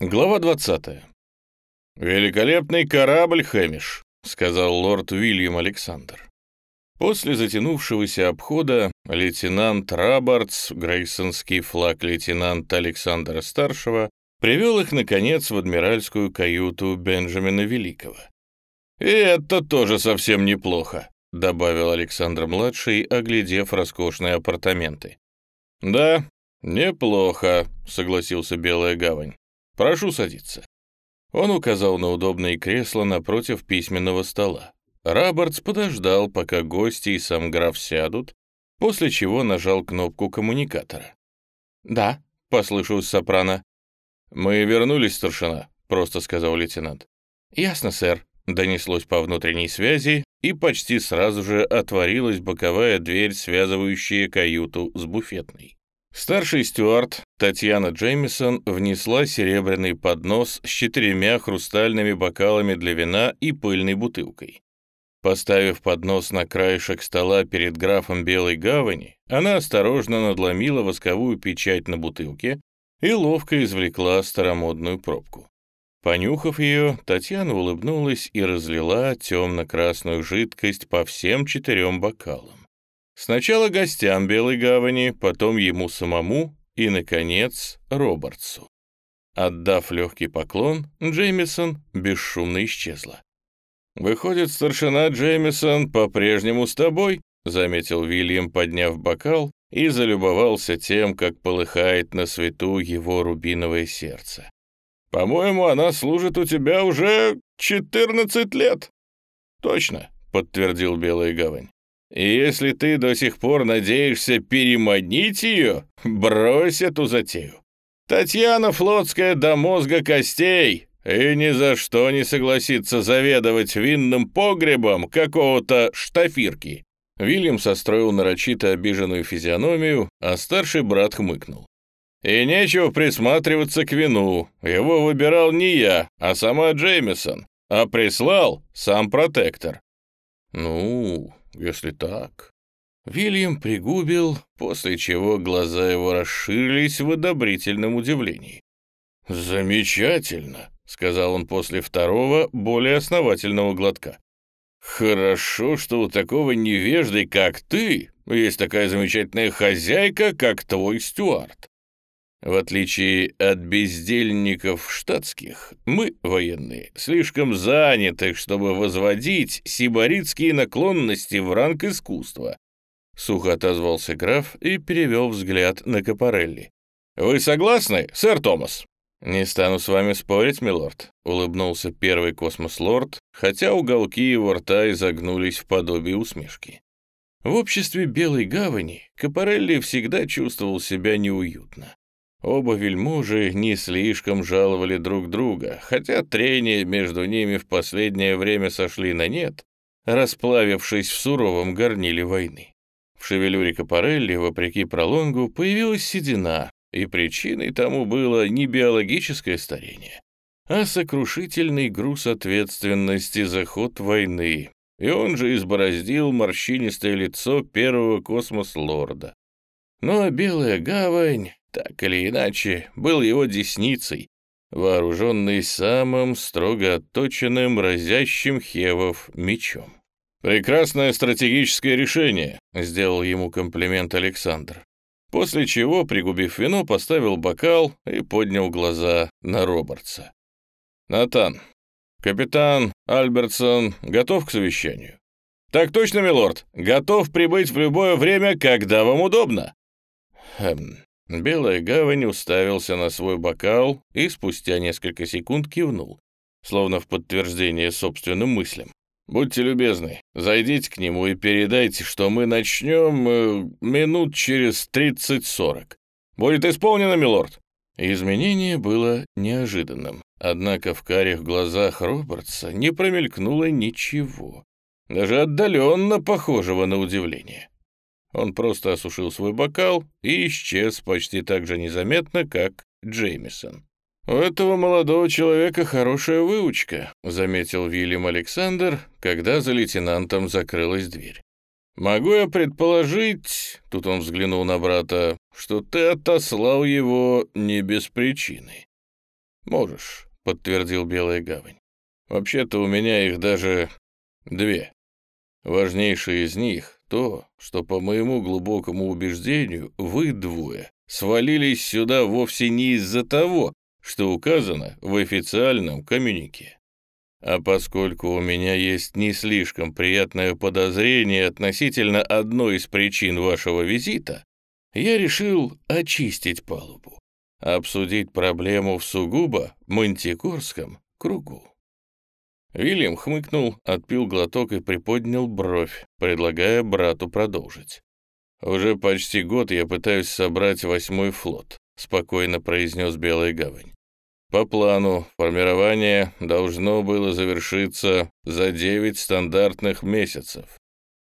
Глава 20. «Великолепный корабль, Хэмиш», — сказал лорд Уильям Александр. После затянувшегося обхода лейтенант Рабартс, грейсонский флаг лейтенанта Александра Старшего, привел их, наконец, в адмиральскую каюту Бенджамина Великого. «И это тоже совсем неплохо», — добавил Александр-младший, оглядев роскошные апартаменты. «Да, неплохо», — согласился Белая Гавань. «Прошу садиться». Он указал на удобные кресла напротив письменного стола. Рабертс подождал, пока гости и сам граф сядут, после чего нажал кнопку коммуникатора. «Да», — послышалось сопрано. «Мы вернулись, старшина», — просто сказал лейтенант. «Ясно, сэр», — донеслось по внутренней связи, и почти сразу же отворилась боковая дверь, связывающая каюту с буфетной. Старший стюард Татьяна Джеймисон внесла серебряный поднос с четырьмя хрустальными бокалами для вина и пыльной бутылкой. Поставив поднос на краешек стола перед графом Белой Гавани, она осторожно надломила восковую печать на бутылке и ловко извлекла старомодную пробку. Понюхав ее, Татьяна улыбнулась и разлила темно-красную жидкость по всем четырем бокалам. Сначала гостям Белой Гавани, потом ему самому и, наконец, Робертсу. Отдав легкий поклон, Джеймисон бесшумно исчезла. «Выходит, старшина Джеймисон по-прежнему с тобой?» — заметил Вильям, подняв бокал, и залюбовался тем, как полыхает на свету его рубиновое сердце. «По-моему, она служит у тебя уже 14 лет». «Точно», — подтвердил Белая Гавань. И если ты до сих пор надеешься переманить ее, брось эту затею. Татьяна Флотская до мозга костей и ни за что не согласится заведовать винным погребом какого-то штафирки». Вильям состроил нарочито обиженную физиономию, а старший брат хмыкнул. «И нечего присматриваться к вину. Его выбирал не я, а сама Джеймисон, а прислал сам протектор». «Ну, если так...» Вильям пригубил, после чего глаза его расширились в одобрительном удивлении. «Замечательно», — сказал он после второго, более основательного глотка. «Хорошо, что у такого невежды, как ты, есть такая замечательная хозяйка, как твой Стюарт. В отличие от бездельников штатских, мы, военные, слишком заняты, чтобы возводить сибаритские наклонности в ранг искусства. Сухо отозвался граф и перевел взгляд на Капарелли. «Вы согласны, сэр Томас?» «Не стану с вами спорить, милорд», — улыбнулся первый космос-лорд, хотя уголки его рта изогнулись в подобие усмешки. В обществе Белой Гавани Капарелли всегда чувствовал себя неуютно. Оба вельможи не слишком жаловали друг друга, хотя трения между ними в последнее время сошли на нет, расплавившись в суровом горниле войны. В шевелюре Капарелли, вопреки пролонгу, появилась седина, и причиной тому было не биологическое старение, а сокрушительный груз ответственности за ход войны, и он же избороздил морщинистое лицо первого космос-лорда. Ну а Белая Гавань так или иначе, был его десницей, вооруженный самым строго отточенным, разящим Хевов мечом. «Прекрасное стратегическое решение», — сделал ему комплимент Александр. После чего, пригубив вино, поставил бокал и поднял глаза на Робертса. «Натан, капитан Альбертсон готов к совещанию?» «Так точно, милорд. Готов прибыть в любое время, когда вам удобно». «Хм, Белая гавань уставился на свой бокал и спустя несколько секунд кивнул, словно в подтверждение собственным мыслям. «Будьте любезны, зайдите к нему и передайте, что мы начнем э, минут через 30-40. Будет исполнено, милорд!» Изменение было неожиданным, однако в карих глазах Робертса не промелькнуло ничего, даже отдаленно похожего на удивление. Он просто осушил свой бокал и исчез почти так же незаметно, как Джеймисон. «У этого молодого человека хорошая выучка», — заметил Вильям Александр, когда за лейтенантом закрылась дверь. «Могу я предположить, — тут он взглянул на брата, — что ты отослал его не без причины». «Можешь», — подтвердил Белая Гавань. «Вообще-то у меня их даже две. Важнейшее из них — то, что, по моему глубокому убеждению, вы двое свалились сюда вовсе не из-за того, что указано в официальном коммюнике. А поскольку у меня есть не слишком приятное подозрение относительно одной из причин вашего визита, я решил очистить палубу, обсудить проблему в сугубо мантикорском кругу. Вильям хмыкнул, отпил глоток и приподнял бровь, предлагая брату продолжить. «Уже почти год я пытаюсь собрать восьмой флот», — спокойно произнес Белая Гавань. По плану, формирование должно было завершиться за 9 стандартных месяцев.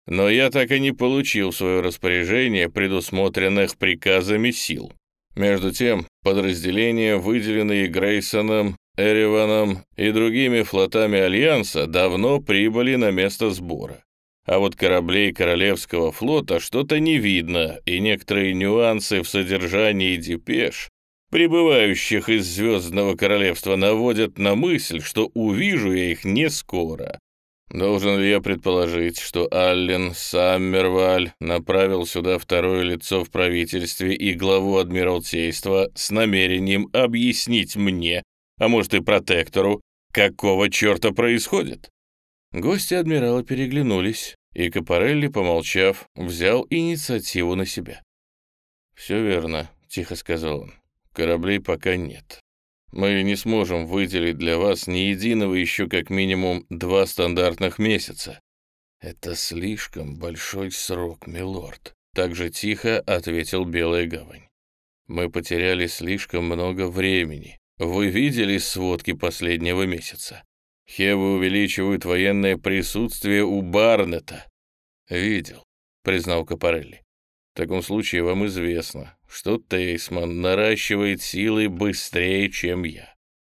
Но я так и не получил в свое распоряжение предусмотренных приказами сил. Между тем, подразделения, выделенные Грейсоном, Эриваном и другими флотами Альянса, давно прибыли на место сбора. А вот кораблей Королевского флота что-то не видно, и некоторые нюансы в содержании депеш прибывающих из Звездного Королевства наводят на мысль, что увижу я их не скоро. Должен ли я предположить, что Аллен Саммерваль направил сюда второе лицо в правительстве и главу Адмиралтейства с намерением объяснить мне, а может и протектору, какого черта происходит? Гости адмирала переглянулись, и Капарелли, помолчав, взял инициативу на себя. «Все верно», — тихо сказал он. Кораблей пока нет. Мы не сможем выделить для вас ни единого еще как минимум два стандартных месяца. Это слишком большой срок, милорд. Так же тихо ответил Белая Гавань. Мы потеряли слишком много времени. Вы видели сводки последнего месяца? Хевы увеличивают военное присутствие у Барнета. Видел, признал Капарелли. В таком случае вам известно, что Тейсман наращивает силы быстрее, чем я.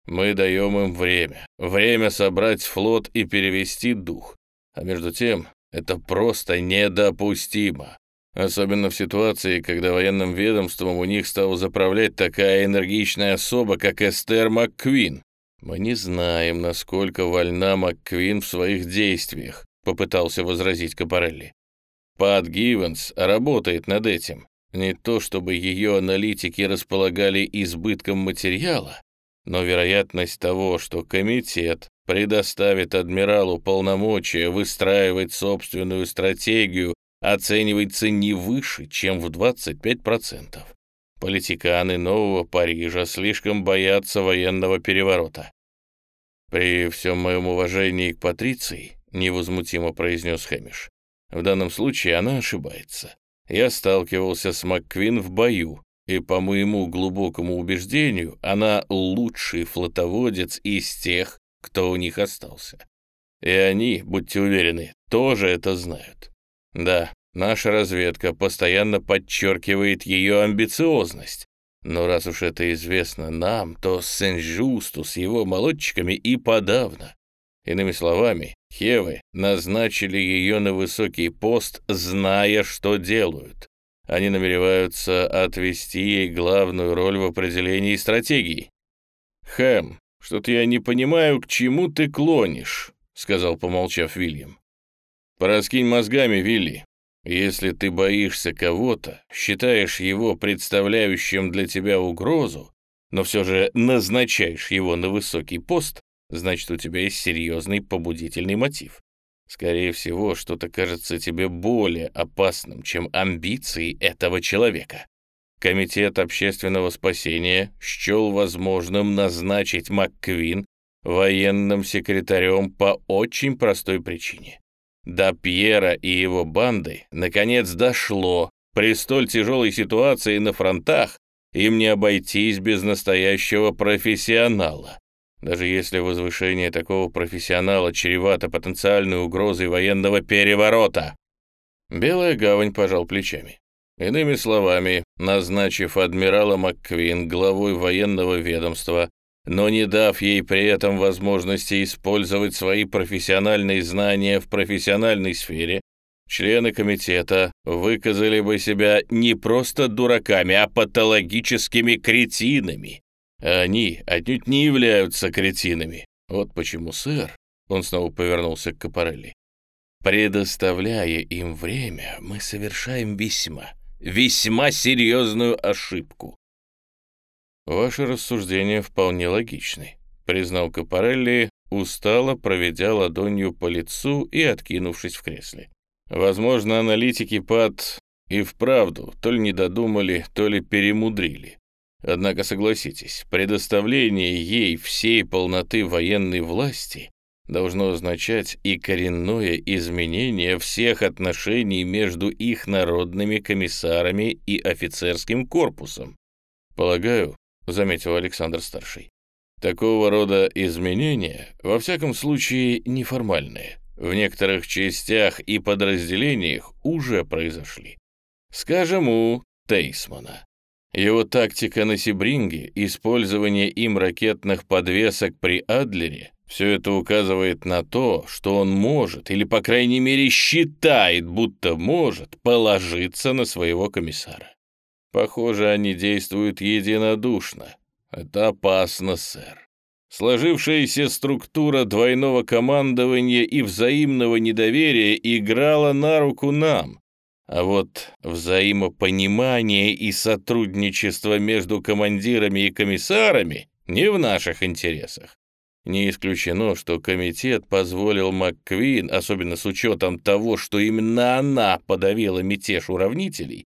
Мы даем им время. Время собрать флот и перевести дух. А между тем, это просто недопустимо. Особенно в ситуации, когда военным ведомством у них стала заправлять такая энергичная особа, как Эстер МакКвин. Мы не знаем, насколько вольна МакКвин в своих действиях, попытался возразить Капарелли. Пат Гивенс работает над этим. Не то чтобы ее аналитики располагали избытком материала, но вероятность того, что комитет предоставит адмиралу полномочия выстраивать собственную стратегию, оценивается не выше, чем в 25%. Политиканы Нового Парижа слишком боятся военного переворота. «При всем моем уважении к Патриции», — невозмутимо произнес Хэмиш, в данном случае она ошибается. Я сталкивался с МакКвин в бою, и, по моему глубокому убеждению, она лучший флотоводец из тех, кто у них остался. И они, будьте уверены, тоже это знают. Да, наша разведка постоянно подчеркивает ее амбициозность, но раз уж это известно нам, то Сен-Жусту с его молодчиками и подавно. Иными словами, Хевы назначили ее на высокий пост, зная, что делают. Они намереваются отвести ей главную роль в определении стратегии. «Хэм, что-то я не понимаю, к чему ты клонишь», — сказал, помолчав Вильям. «Пораскинь мозгами, Вилли. Если ты боишься кого-то, считаешь его представляющим для тебя угрозу, но все же назначаешь его на высокий пост, значит, у тебя есть серьезный побудительный мотив. Скорее всего, что-то кажется тебе более опасным, чем амбиции этого человека. Комитет общественного спасения счел возможным назначить МакКвин военным секретарем по очень простой причине. До Пьера и его банды наконец дошло, при столь тяжелой ситуации на фронтах им не обойтись без настоящего профессионала, даже если возвышение такого профессионала чревато потенциальной угрозой военного переворота. Белая гавань пожал плечами. Иными словами, назначив адмирала МакКвин главой военного ведомства, но не дав ей при этом возможности использовать свои профессиональные знания в профессиональной сфере, члены комитета выказали бы себя не просто дураками, а патологическими кретинами, они отнюдь не являются кретинами. Вот почему, сэр, он снова повернулся к Капарелли, предоставляя им время, мы совершаем весьма, весьма серьезную ошибку. Ваши рассуждения вполне логичны, признал Капарелли, устало проведя ладонью по лицу и откинувшись в кресле. Возможно, аналитики ПАД и вправду то ли не додумали, то ли перемудрили. Однако согласитесь, предоставление ей всей полноты военной власти должно означать и коренное изменение всех отношений между их народными комиссарами и офицерским корпусом. Полагаю, заметил Александр Старший, такого рода изменения, во всяком случае, неформальные, в некоторых частях и подразделениях уже произошли. Скажем, у Тейсмана. Его тактика на Сибринге, использование им ракетных подвесок при Адлере, все это указывает на то, что он может, или, по крайней мере, считает, будто может, положиться на своего комиссара. Похоже, они действуют единодушно. Это опасно, сэр. Сложившаяся структура двойного командования и взаимного недоверия играла на руку нам, а вот взаимопонимание и сотрудничество между командирами и комиссарами не в наших интересах. Не исключено, что комитет позволил МакКвин, особенно с учетом того, что именно она подавила мятеж уравнителей,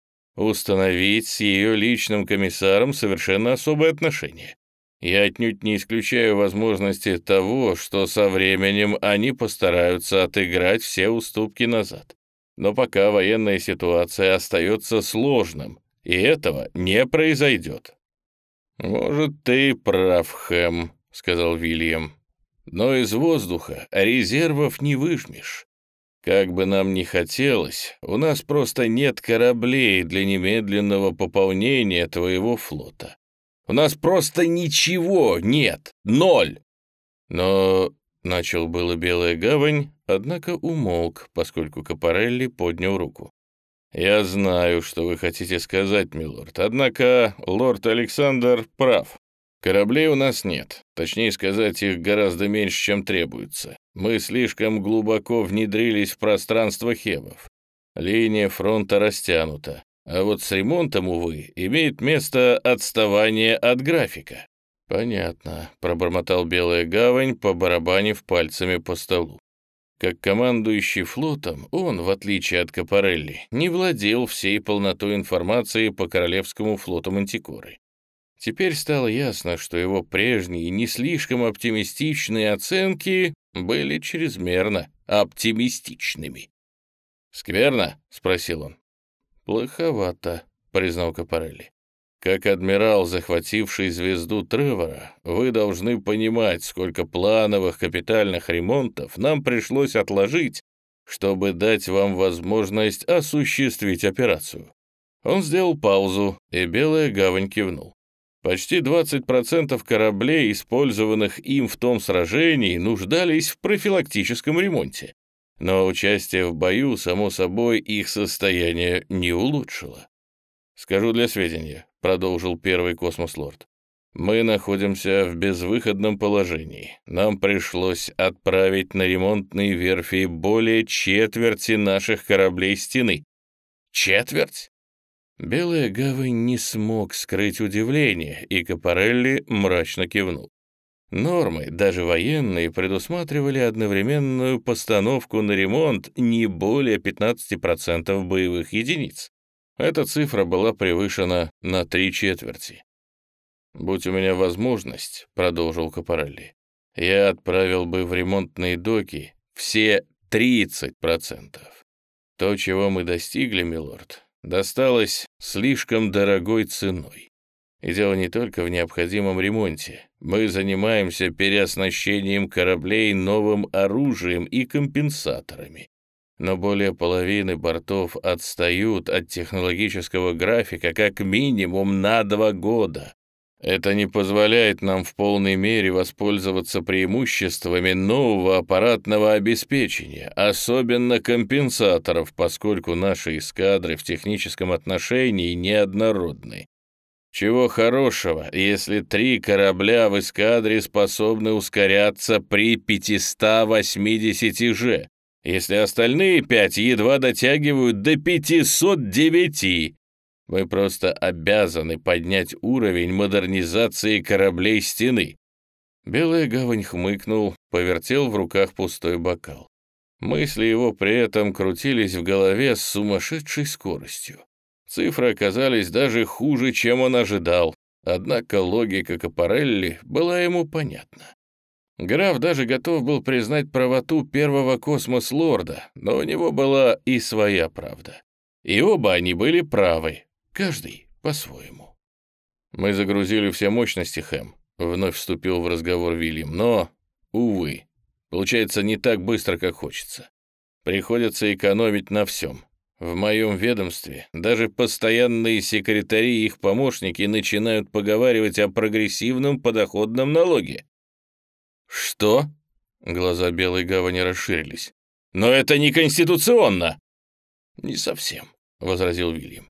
установить с ее личным комиссаром совершенно особые отношения. Я отнюдь не исключаю возможности того, что со временем они постараются отыграть все уступки назад. Но пока военная ситуация остается сложным, и этого не произойдет. «Может, ты прав, Хэм», — сказал Вильям. «Но из воздуха резервов не выжмешь. Как бы нам ни хотелось, у нас просто нет кораблей для немедленного пополнения твоего флота. У нас просто ничего нет, ноль. Но начал было Белая Гавань, однако умолк, поскольку Капарелли поднял руку. «Я знаю, что вы хотите сказать, милорд, однако лорд Александр прав. Кораблей у нас нет, точнее сказать, их гораздо меньше, чем требуется. Мы слишком глубоко внедрились в пространство Хевов. Линия фронта растянута, а вот с ремонтом, увы, имеет место отставание от графика. «Понятно», — пробормотал Белая Гавань, побарабанив пальцами по столу. Как командующий флотом, он, в отличие от Капарелли, не владел всей полнотой информации по Королевскому флоту Мантикоры. Теперь стало ясно, что его прежние не слишком оптимистичные оценки были чрезмерно оптимистичными. «Скверно?» — спросил он. «Плоховато», — признал Капарелли. Как адмирал, захвативший звезду Тревора, вы должны понимать, сколько плановых капитальных ремонтов нам пришлось отложить, чтобы дать вам возможность осуществить операцию. Он сделал паузу, и Белая Гавань кивнул. Почти 20% кораблей, использованных им в том сражении, нуждались в профилактическом ремонте. Но участие в бою, само собой, их состояние не улучшило. Скажу для сведения, — продолжил первый космослорд. «Мы находимся в безвыходном положении. Нам пришлось отправить на ремонтные верфи более четверти наших кораблей стены». «Четверть?» Белая гавань не смог скрыть удивление, и Капарелли мрачно кивнул. Нормы, даже военные, предусматривали одновременную постановку на ремонт не более 15% боевых единиц. Эта цифра была превышена на три четверти. «Будь у меня возможность», — продолжил Капарелли, «я отправил бы в ремонтные доки все 30%. То, чего мы достигли, милорд, досталось слишком дорогой ценой. И дело не только в необходимом ремонте. Мы занимаемся переоснащением кораблей новым оружием и компенсаторами но более половины бортов отстают от технологического графика как минимум на два года. Это не позволяет нам в полной мере воспользоваться преимуществами нового аппаратного обеспечения, особенно компенсаторов, поскольку наши эскадры в техническом отношении неоднородны. Чего хорошего, если три корабля в эскадре способны ускоряться при 580 же, если остальные пять едва дотягивают до 509. Мы просто обязаны поднять уровень модернизации кораблей стены. Белая гавань хмыкнул, повертел в руках пустой бокал. Мысли его при этом крутились в голове с сумасшедшей скоростью. Цифры оказались даже хуже, чем он ожидал, однако логика Капарелли была ему понятна. Граф даже готов был признать правоту первого космос-лорда, но у него была и своя правда. И оба они были правы, каждый по-своему. «Мы загрузили все мощности, Хэм», — вновь вступил в разговор Вильям, «но, увы, получается не так быстро, как хочется. Приходится экономить на всем. В моем ведомстве даже постоянные секретари и их помощники начинают поговаривать о прогрессивном подоходном налоге. «Что?» — глаза Белой Гавани расширились. «Но это не конституционно!» «Не совсем», — возразил Вильям.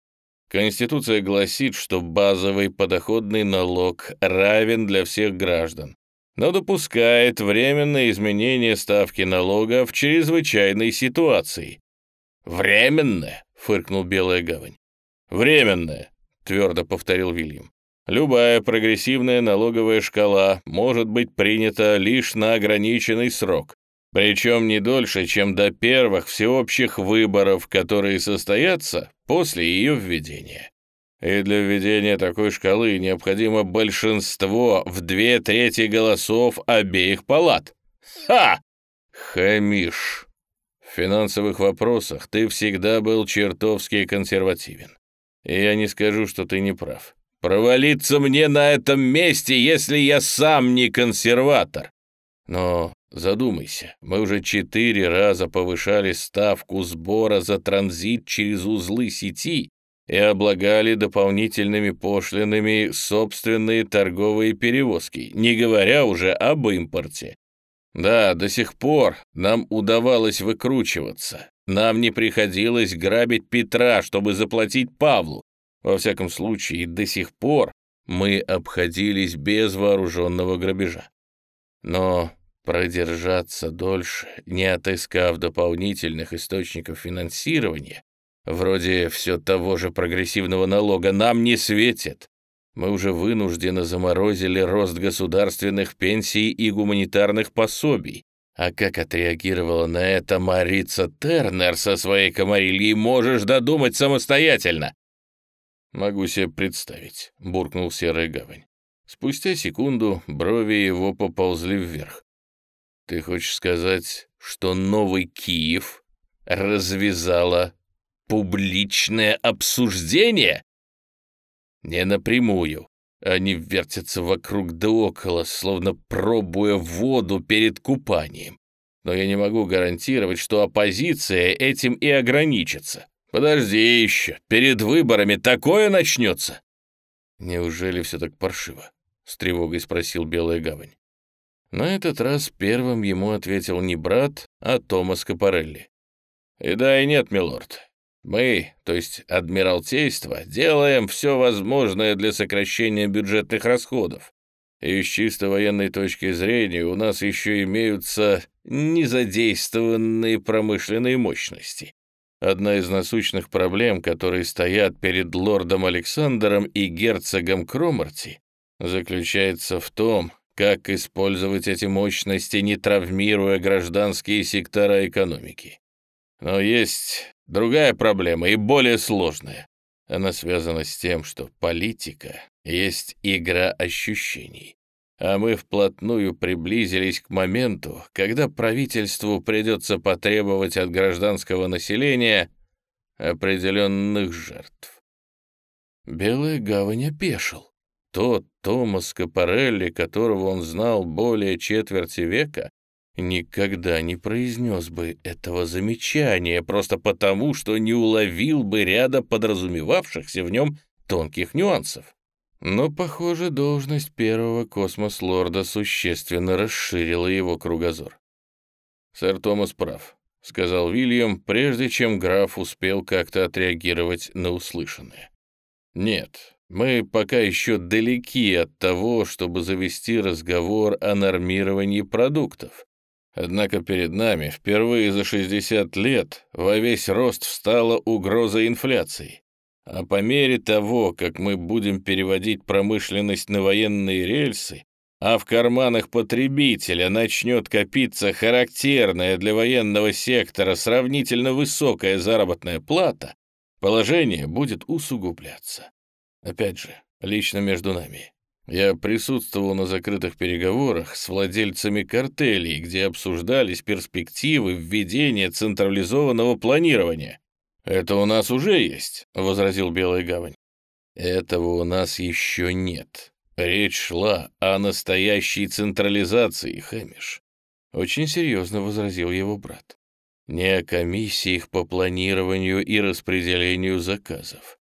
Конституция гласит, что базовый подоходный налог равен для всех граждан, но допускает временное изменение ставки налога в чрезвычайной ситуации, «Временное?» — фыркнул Белая Гавань. «Временное», — твердо повторил Вильям. «Любая прогрессивная налоговая шкала может быть принята лишь на ограниченный срок, причем не дольше, чем до первых всеобщих выборов, которые состоятся после ее введения. И для введения такой шкалы необходимо большинство в две трети голосов обеих палат. Ха! Хамиш! финансовых вопросах ты всегда был чертовски консервативен. И я не скажу, что ты не прав. Провалиться мне на этом месте, если я сам не консерватор. Но задумайся, мы уже четыре раза повышали ставку сбора за транзит через узлы сети и облагали дополнительными пошлинами собственные торговые перевозки, не говоря уже об импорте. Да, до сих пор нам удавалось выкручиваться. Нам не приходилось грабить Петра, чтобы заплатить Павлу. Во всяком случае, до сих пор мы обходились без вооруженного грабежа. Но продержаться дольше, не отыскав дополнительных источников финансирования, вроде все того же прогрессивного налога, нам не светит мы уже вынужденно заморозили рост государственных пенсий и гуманитарных пособий. А как отреагировала на это Марица Тернер со своей комарильей, можешь додумать самостоятельно. «Могу себе представить», — буркнул Серая Гавань. Спустя секунду брови его поползли вверх. «Ты хочешь сказать, что новый Киев развязала публичное обсуждение?» Не напрямую. Они вертятся вокруг да около, словно пробуя воду перед купанием. Но я не могу гарантировать, что оппозиция этим и ограничится. Подожди еще, перед выборами такое начнется. Неужели все так паршиво? С тревогой спросил Белая Гавань. На этот раз первым ему ответил не брат, а Томас Капарелли. «И да, и нет, милорд. Мы, то есть Адмиралтейство, делаем все возможное для сокращения бюджетных расходов. И с чисто военной точки зрения у нас еще имеются незадействованные промышленные мощности. Одна из насущных проблем, которые стоят перед лордом Александром и герцогом Кромарти, заключается в том, как использовать эти мощности, не травмируя гражданские сектора экономики. Но есть Другая проблема и более сложная. Она связана с тем, что политика есть игра ощущений. А мы вплотную приблизились к моменту, когда правительству придется потребовать от гражданского населения определенных жертв. Белая гавань опешил. Тот Томас Капарелли, которого он знал более четверти века, никогда не произнес бы этого замечания, просто потому, что не уловил бы ряда подразумевавшихся в нем тонких нюансов. Но, похоже, должность первого космос-лорда существенно расширила его кругозор. «Сэр Томас прав», — сказал Вильям, прежде чем граф успел как-то отреагировать на услышанное. «Нет, Мы пока еще далеки от того, чтобы завести разговор о нормировании продуктов. Однако перед нами впервые за 60 лет во весь рост встала угроза инфляции. А по мере того, как мы будем переводить промышленность на военные рельсы, а в карманах потребителя начнет копиться характерная для военного сектора сравнительно высокая заработная плата, положение будет усугубляться. Опять же, лично между нами. Я присутствовал на закрытых переговорах с владельцами картелей, где обсуждались перспективы введения централизованного планирования. «Это у нас уже есть», — возразил Белая Гавань. «Этого у нас еще нет. Речь шла о настоящей централизации, Хэмиш». Очень серьезно возразил его брат. «Не о комиссиях по планированию и распределению заказов,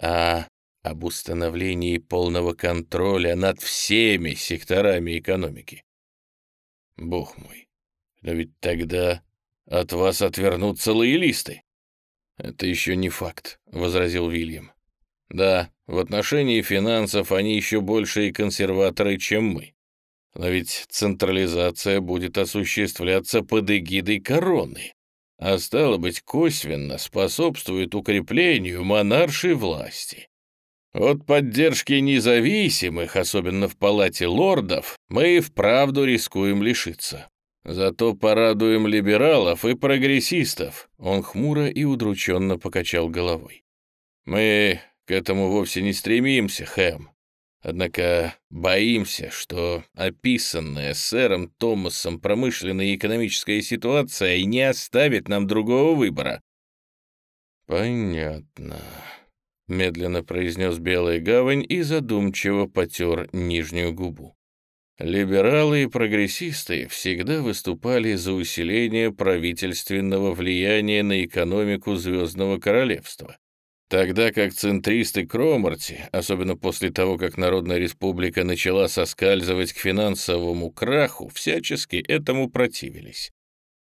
а об установлении полного контроля над всеми секторами экономики. Бог мой, но ведь тогда от вас отвернутся лоялисты. Это еще не факт, — возразил Вильям. Да, в отношении финансов они еще большие консерваторы, чем мы. Но ведь централизация будет осуществляться под эгидой короны, а стало быть, косвенно способствует укреплению монаршей власти. От поддержки независимых, особенно в палате лордов, мы и вправду рискуем лишиться. Зато порадуем либералов и прогрессистов. Он хмуро и удрученно покачал головой. Мы к этому вовсе не стремимся, Хэм. Однако боимся, что описанная сэром Томасом промышленная и экономическая ситуация не оставит нам другого выбора. Понятно. — медленно произнес Белая Гавань и задумчиво потер нижнюю губу. Либералы и прогрессисты всегда выступали за усиление правительственного влияния на экономику Звездного Королевства, тогда как центристы Кромарти, особенно после того, как Народная Республика начала соскальзывать к финансовому краху, всячески этому противились.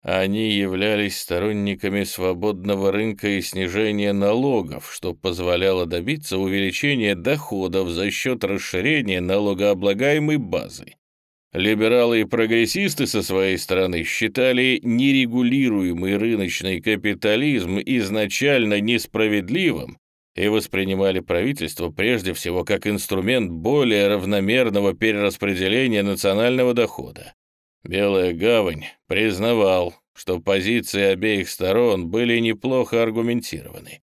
Они являлись сторонниками свободного рынка и снижения налогов, что позволяло добиться увеличения доходов за счет расширения налогооблагаемой базы. Либералы и прогрессисты со своей стороны считали нерегулируемый рыночный капитализм изначально несправедливым и воспринимали правительство прежде всего как инструмент более равномерного перераспределения национального дохода. Белая гавань признавал, что позиции обеих сторон были неплохо аргументированы.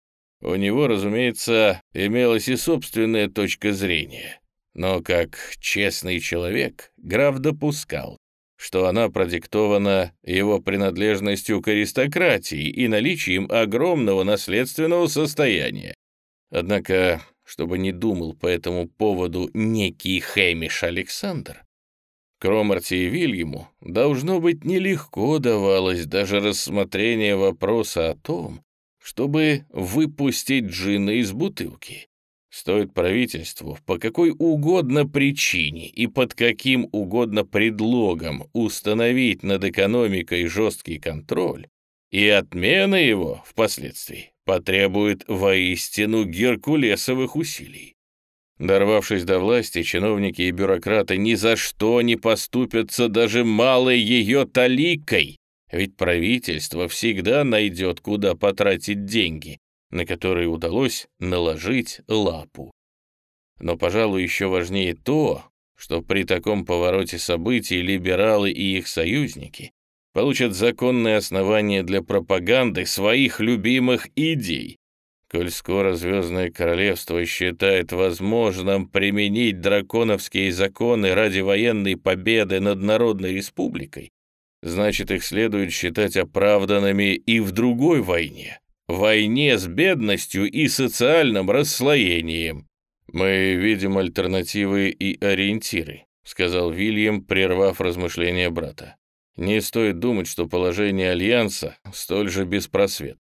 У него, разумеется, имелась и собственная точка зрения, но как честный человек граф допускал, что она продиктована его принадлежностью к аристократии и наличием огромного наследственного состояния. Однако, чтобы не думал по этому поводу некий Хэмиш Александр, Кромарти и Вильяму, должно быть, нелегко давалось даже рассмотрение вопроса о том, чтобы выпустить джина из бутылки. Стоит правительству по какой угодно причине и под каким угодно предлогом установить над экономикой жесткий контроль, и отмена его впоследствии потребует воистину геркулесовых усилий. Дорвавшись до власти, чиновники и бюрократы ни за что не поступятся даже малой ее таликой, ведь правительство всегда найдет, куда потратить деньги, на которые удалось наложить лапу. Но, пожалуй, еще важнее то, что при таком повороте событий либералы и их союзники получат законные основания для пропаганды своих любимых идей, Коль скоро Звездное Королевство считает возможным применить драконовские законы ради военной победы над Народной Республикой, значит, их следует считать оправданными и в другой войне, войне с бедностью и социальным расслоением. «Мы видим альтернативы и ориентиры», — сказал Вильям, прервав размышления брата. «Не стоит думать, что положение Альянса столь же беспросветно.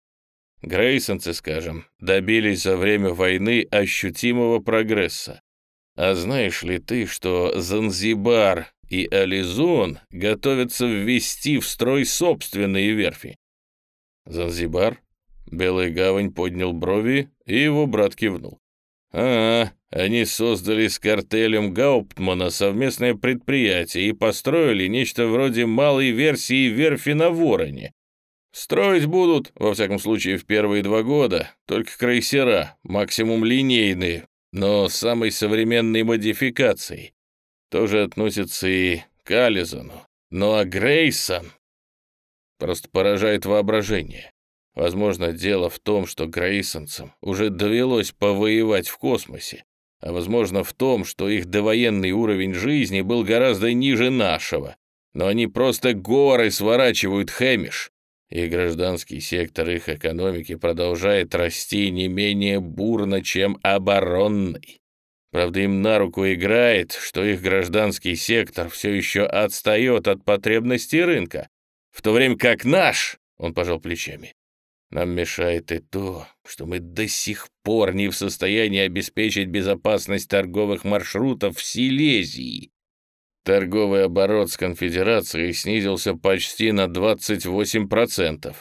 Грейсонцы, скажем, добились за время войны ощутимого прогресса. А знаешь ли ты, что Занзибар и Ализон готовятся ввести в строй собственные верфи? Занзибар? Белый гавань поднял брови, и его брат кивнул. «А, Они создали с картелем Гауптмана совместное предприятие и построили нечто вроде малой версии верфи на Вороне. Строить будут, во всяком случае, в первые два года, только крейсера, максимум линейные, но с самой современной модификацией. Тоже относится и к Ализону. Ну а Грейсон просто поражает воображение. Возможно, дело в том, что грейсонцам уже довелось повоевать в космосе, а возможно в том, что их довоенный уровень жизни был гораздо ниже нашего, но они просто горы сворачивают Хэмиш, и гражданский сектор их экономики продолжает расти не менее бурно, чем оборонный. Правда, им на руку играет, что их гражданский сектор все еще отстает от потребностей рынка, в то время как наш, он пожал плечами, нам мешает и то, что мы до сих пор не в состоянии обеспечить безопасность торговых маршрутов в Силезии. Торговый оборот с конфедерацией снизился почти на 28%.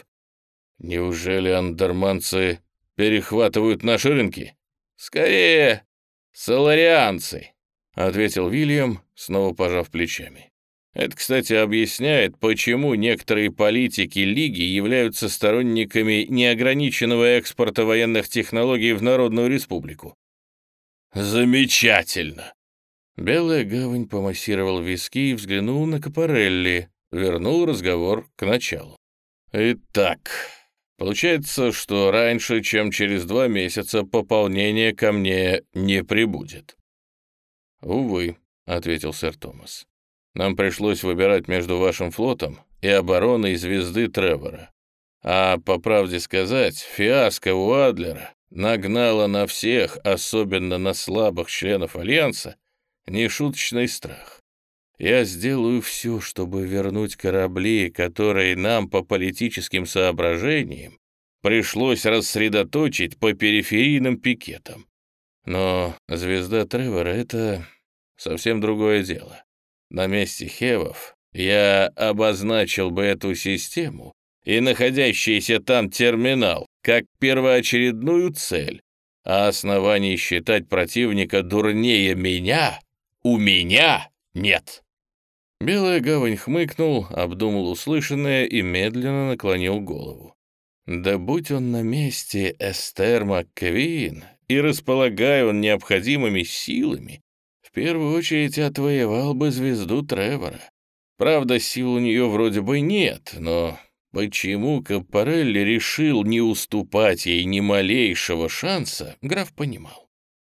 Неужели андерманцы перехватывают наши рынки? Скорее, соларианцы, ответил Вильям, снова пожав плечами. Это, кстати, объясняет, почему некоторые политики Лиги являются сторонниками неограниченного экспорта военных технологий в Народную Республику. Замечательно! Белая гавань помассировал виски и взглянул на Капарелли, вернул разговор к началу. Итак, получается, что раньше, чем через два месяца, пополнение ко мне не прибудет. Увы, — ответил сэр Томас. Нам пришлось выбирать между вашим флотом и обороной звезды Тревора. А, по правде сказать, фиаско у Адлера нагнала на всех, особенно на слабых членов Альянса, нешуточный страх. Я сделаю все, чтобы вернуть корабли, которые нам по политическим соображениям пришлось рассредоточить по периферийным пикетам. Но звезда Тревора — это совсем другое дело. На месте Хевов я обозначил бы эту систему и находящийся там терминал как первоочередную цель, а оснований считать противника дурнее меня у меня нет. Белая гавань хмыкнул, обдумал услышанное и медленно наклонил голову. Да будь он на месте Эстер МакКвин, и располагая он необходимыми силами, первую очередь отвоевал бы звезду Тревора. Правда, сил у нее вроде бы нет, но почему Капарелли решил не уступать ей ни малейшего шанса, граф понимал.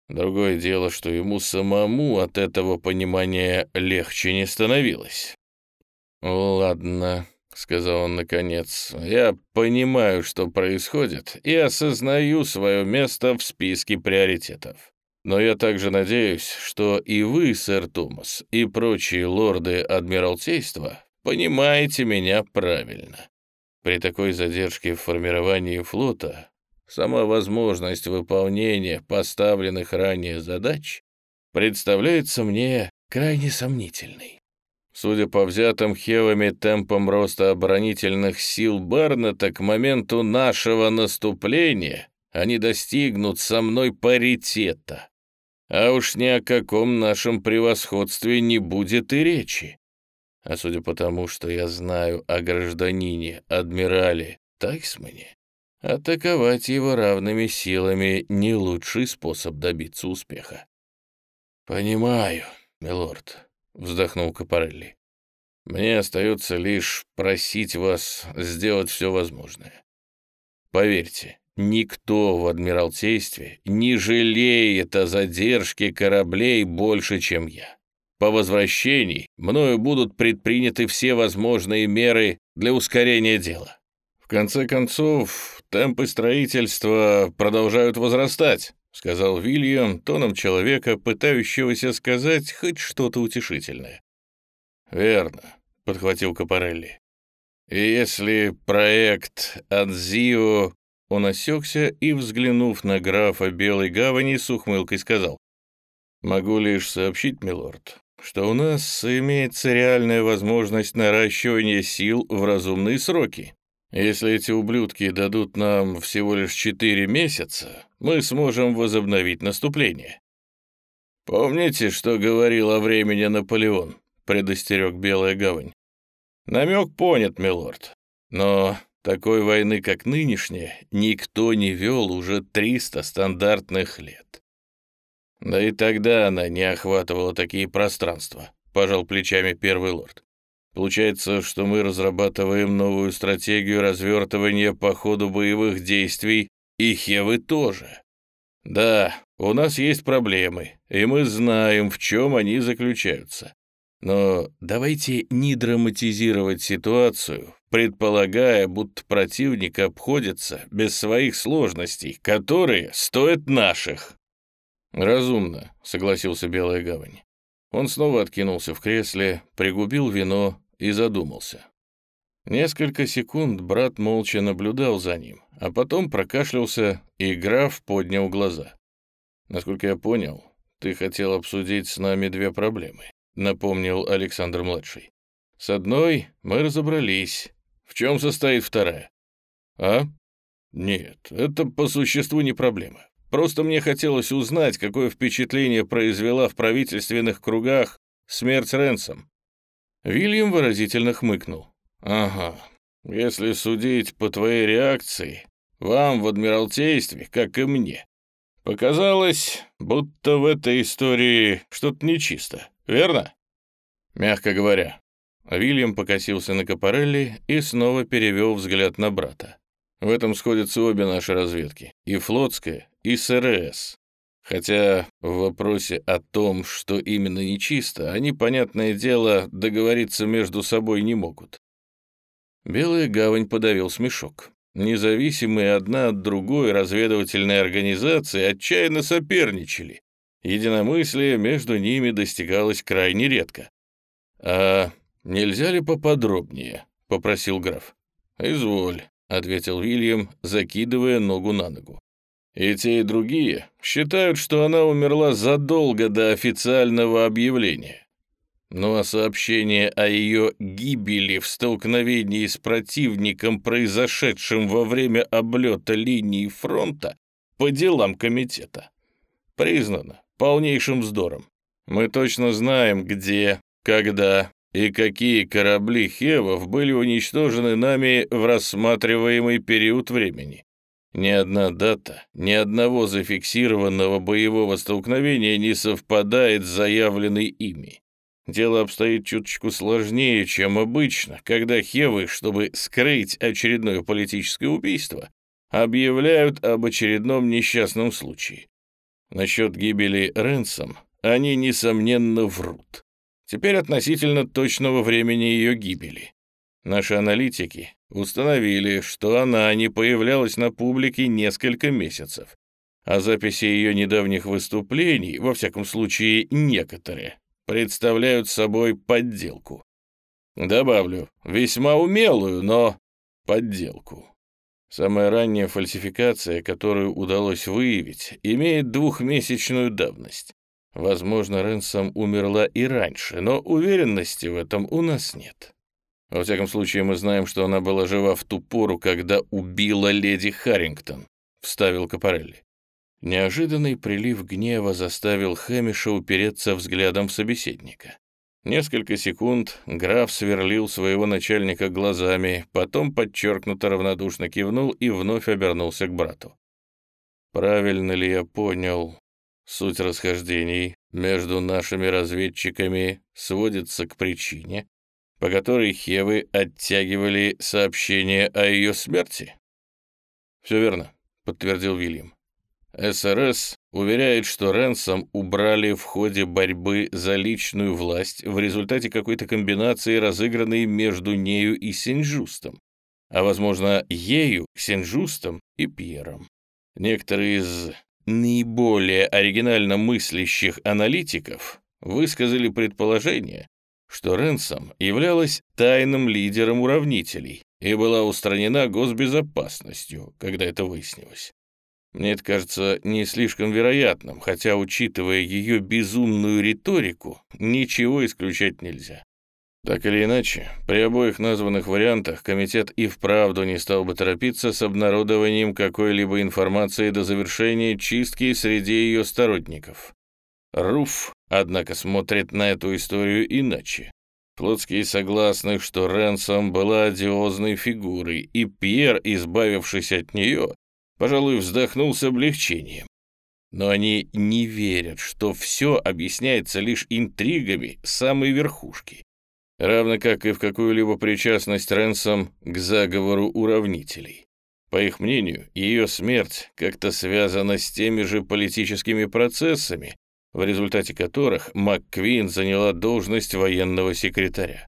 Другое дело, что ему самому от этого понимания легче не становилось. «Ладно», — сказал он наконец, — «я понимаю, что происходит, и осознаю свое место в списке приоритетов. Но я также надеюсь, что и вы, сэр Томас, и прочие лорды Адмиралтейства понимаете меня правильно. При такой задержке в формировании флота сама возможность выполнения поставленных ранее задач представляется мне крайне сомнительной. Судя по взятым хевами темпам роста оборонительных сил Барнета к моменту нашего наступления они достигнут со мной паритета. А уж ни о каком нашем превосходстве не будет и речи. А судя по тому, что я знаю о гражданине, адмирале Тайсмане, атаковать его равными силами — не лучший способ добиться успеха. «Понимаю, милорд», — вздохнул Капарелли. «Мне остается лишь просить вас сделать все возможное. Поверьте, Никто в Адмиралтействе не жалеет о задержке кораблей больше, чем я. По возвращении мною будут предприняты все возможные меры для ускорения дела. В конце концов, темпы строительства продолжают возрастать, сказал Вильям тоном человека, пытающегося сказать хоть что-то утешительное. Верно, подхватил Капарелли. И если проект Адзио он осекся и, взглянув на графа Белой Гавани, с ухмылкой сказал. «Могу лишь сообщить, милорд, что у нас имеется реальная возможность наращивания сил в разумные сроки. Если эти ублюдки дадут нам всего лишь четыре месяца, мы сможем возобновить наступление. «Помните, что говорил о времени Наполеон?» — предостерег Белая Гавань. «Намек понят, милорд. Но такой войны, как нынешняя, никто не вел уже 300 стандартных лет. Да и тогда она не охватывала такие пространства», — пожал плечами первый лорд. «Получается, что мы разрабатываем новую стратегию развертывания по ходу боевых действий, и Хевы тоже. Да, у нас есть проблемы, и мы знаем, в чем они заключаются. Но давайте не драматизировать ситуацию, предполагая, будто противник обходится без своих сложностей, которые стоят наших. «Разумно», — согласился Белая Гавань. Он снова откинулся в кресле, пригубил вино и задумался. Несколько секунд брат молча наблюдал за ним, а потом прокашлялся, и граф поднял глаза. «Насколько я понял, ты хотел обсудить с нами две проблемы», — напомнил Александр-младший. «С одной мы разобрались. В чем состоит вторая?» «А? Нет, это по существу не проблема. Просто мне хотелось узнать, какое впечатление произвела в правительственных кругах смерть Ренсом». Вильям выразительно хмыкнул. «Ага. Если судить по твоей реакции, вам в Адмиралтействе, как и мне, показалось, будто в этой истории что-то нечисто, верно?» «Мягко говоря». Вильям покосился на Капарелли и снова перевел взгляд на брата. «В этом сходятся обе наши разведки, и флотская, и СРС. Хотя в вопросе о том, что именно нечисто, они, понятное дело, договориться между собой не могут. Белая гавань подавил смешок. Независимые одна от другой разведывательные организации отчаянно соперничали. Единомыслие между ними достигалось крайне редко. «А нельзя ли поподробнее?» — попросил граф. «Изволь», — ответил Вильям, закидывая ногу на ногу. «И те, и другие считают, что она умерла задолго до официального объявления. Ну а сообщение о ее гибели в столкновении с противником, произошедшем во время облета линии фронта, по делам комитета, признано полнейшим вздором. Мы точно знаем, где, когда и какие корабли Хевов были уничтожены нами в рассматриваемый период времени. Ни одна дата, ни одного зафиксированного боевого столкновения не совпадает с заявленной ими. Дело обстоит чуточку сложнее, чем обычно, когда Хевы, чтобы скрыть очередное политическое убийство, объявляют об очередном несчастном случае. Насчет гибели Ренсом они, несомненно, врут. Теперь относительно точного времени ее гибели. Наши аналитики установили, что она не появлялась на публике несколько месяцев, а записи ее недавних выступлений, во всяком случае некоторые, представляют собой подделку. Добавлю, весьма умелую, но подделку. Самая ранняя фальсификация, которую удалось выявить, имеет двухмесячную давность. Возможно, Ренсом умерла и раньше, но уверенности в этом у нас нет. Во всяком случае, мы знаем, что она была жива в ту пору, когда убила леди Харрингтон, — вставил Капарелли. Неожиданный прилив гнева заставил Хэмиша упереться взглядом в собеседника. Несколько секунд граф сверлил своего начальника глазами, потом подчеркнуто равнодушно кивнул и вновь обернулся к брату. «Правильно ли я понял, суть расхождений между нашими разведчиками сводится к причине, по которой Хевы оттягивали сообщение о ее смерти?» «Все верно», — подтвердил Вильям. СРС уверяет, что Ренсом убрали в ходе борьбы за личную власть в результате какой-то комбинации, разыгранной между нею и Синжустом, а, возможно, ею, Синжустом и Пьером. Некоторые из наиболее оригинально мыслящих аналитиков высказали предположение, что Ренсом являлась тайным лидером уравнителей и была устранена госбезопасностью, когда это выяснилось. Мне это кажется не слишком вероятным, хотя, учитывая ее безумную риторику, ничего исключать нельзя. Так или иначе, при обоих названных вариантах комитет и вправду не стал бы торопиться с обнародованием какой-либо информации до завершения чистки среди ее сторонников. Руф, однако, смотрит на эту историю иначе. Флотские согласны, что Ренсом была одиозной фигурой, и Пьер, избавившись от нее, пожалуй, вздохнул с облегчением. Но они не верят, что все объясняется лишь интригами самой верхушки, равно как и в какую-либо причастность Ренсом к заговору уравнителей. По их мнению, ее смерть как-то связана с теми же политическими процессами, в результате которых МакКвин заняла должность военного секретаря.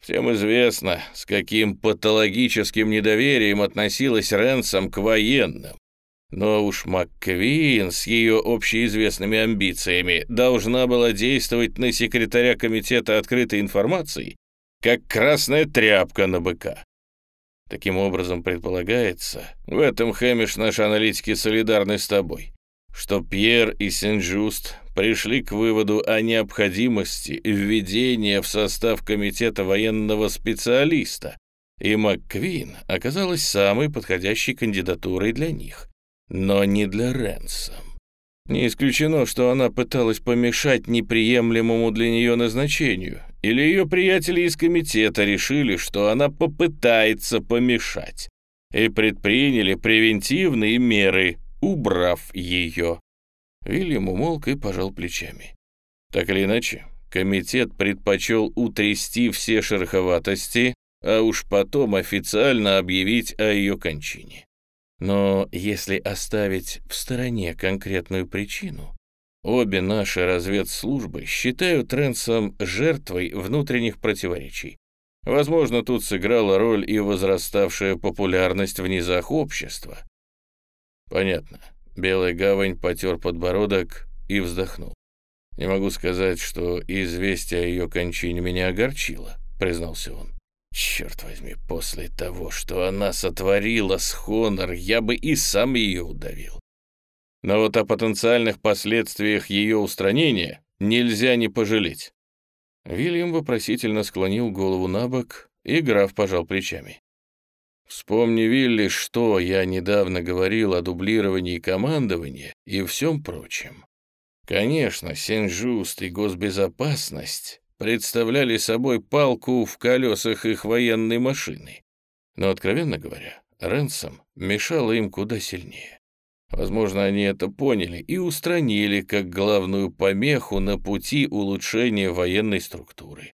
Всем известно, с каким патологическим недоверием относилась Ренсом к военным. Но уж МакКвин с ее общеизвестными амбициями должна была действовать на секретаря Комитета открытой информации, как красная тряпка на быка. Таким образом, предполагается, в этом, Хэмиш, наши аналитики солидарны с тобой, что Пьер и Сен-Жуст пришли к выводу о необходимости введения в состав комитета военного специалиста, и МакКвин оказалась самой подходящей кандидатурой для них, но не для Ренсом. Не исключено, что она пыталась помешать неприемлемому для нее назначению, или ее приятели из комитета решили, что она попытается помешать, и предприняли превентивные меры, убрав ее. Вильям умолк и пожал плечами. Так или иначе, комитет предпочел утрясти все шероховатости, а уж потом официально объявить о ее кончине. Но если оставить в стороне конкретную причину, обе наши разведслужбы считают Ренсом жертвой внутренних противоречий. Возможно, тут сыграла роль и возраставшая популярность в низах общества. Понятно. Белая гавань потер подбородок и вздохнул. «Не могу сказать, что известие о ее кончине меня огорчило», — признался он. «Черт возьми, после того, что она сотворила с Хонор, я бы и сам ее удавил. Но вот о потенциальных последствиях ее устранения нельзя не пожалеть». Вильям вопросительно склонил голову на бок, и граф пожал плечами. Вспомни, Вилли, что я недавно говорил о дублировании командования и всем прочем. Конечно, Сен-Жуст и госбезопасность представляли собой палку в колесах их военной машины. Но, откровенно говоря, Ренсом мешала им куда сильнее. Возможно, они это поняли и устранили как главную помеху на пути улучшения военной структуры.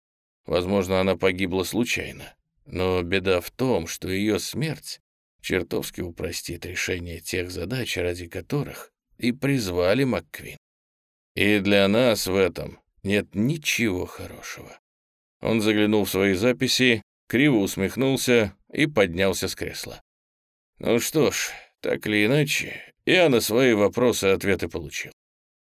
Возможно, она погибла случайно, но беда в том, что ее смерть чертовски упростит решение тех задач, ради которых и призвали МакКвин. И для нас в этом нет ничего хорошего. Он заглянул в свои записи, криво усмехнулся и поднялся с кресла. Ну что ж, так или иначе, я на свои вопросы ответы получил.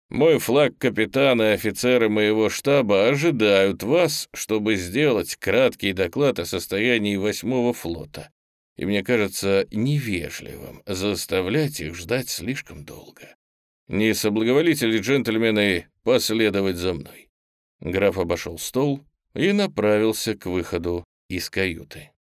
Мой флаг капитана и офицеры моего штаба ожидают вас, чтобы сделать краткий доклад о состоянии восьмого флота. И мне кажется невежливым заставлять их ждать слишком долго. Не соблаговолите ли, джентльмены, последовать за мной?» Граф обошел стол и направился к выходу из каюты.